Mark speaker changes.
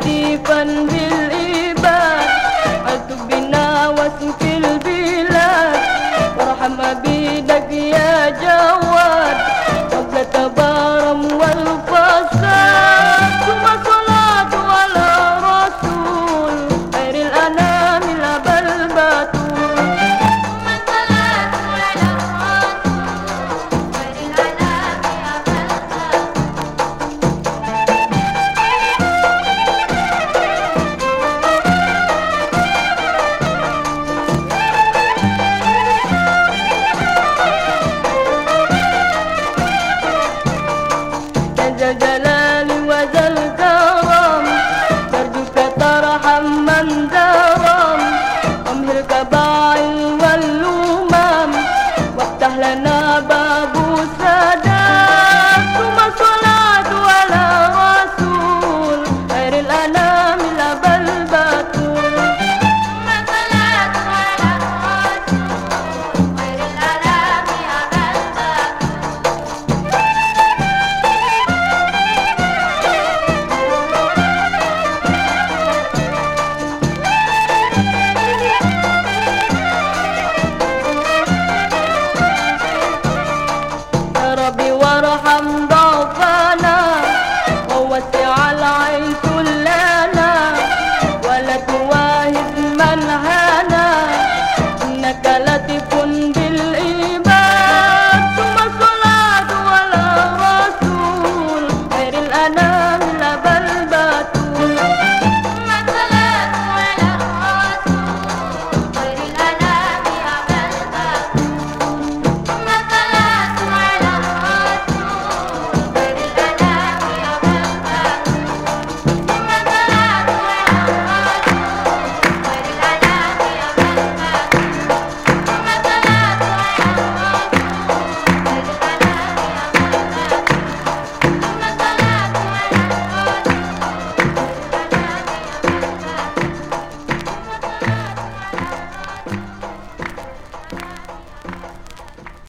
Speaker 1: لطيفا بالإبان حسبنا واسم أهل نابا